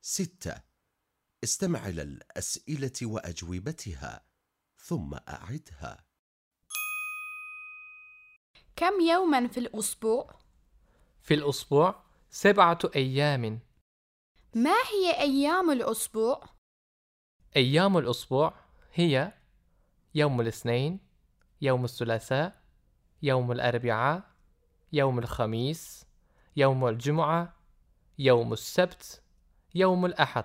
ستة استمع إلى الأسئلة وأجوبتها ثم أعدها كم يوما في الأسبوع؟ في الأسبوع سبعة أيام ما هي أيام الأسبوع؟ أيام الأسبوع هي يوم الاثنين يوم الثلاثاء يوم الأربعاء يوم الخميس يوم الجمعة يوم السبت يوم الأحد.